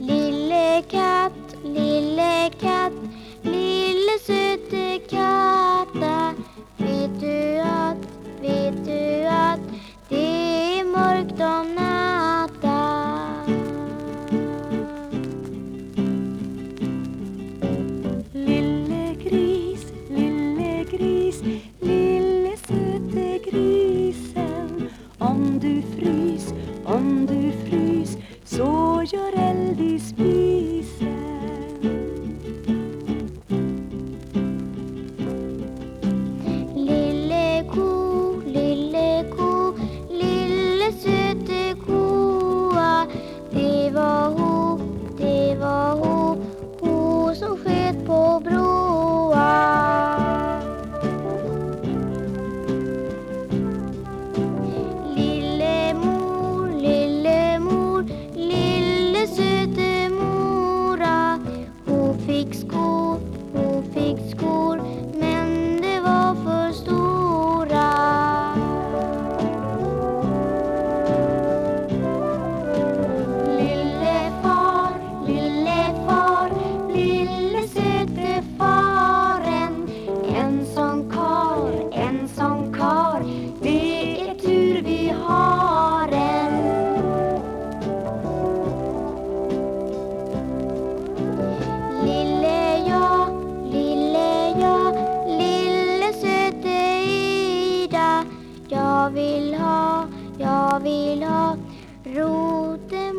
Lille katt, lille katt, lille söte katta. Vet du att, vet du att det är mörkt om natten? Please be School. vill ha, jag vill ha roten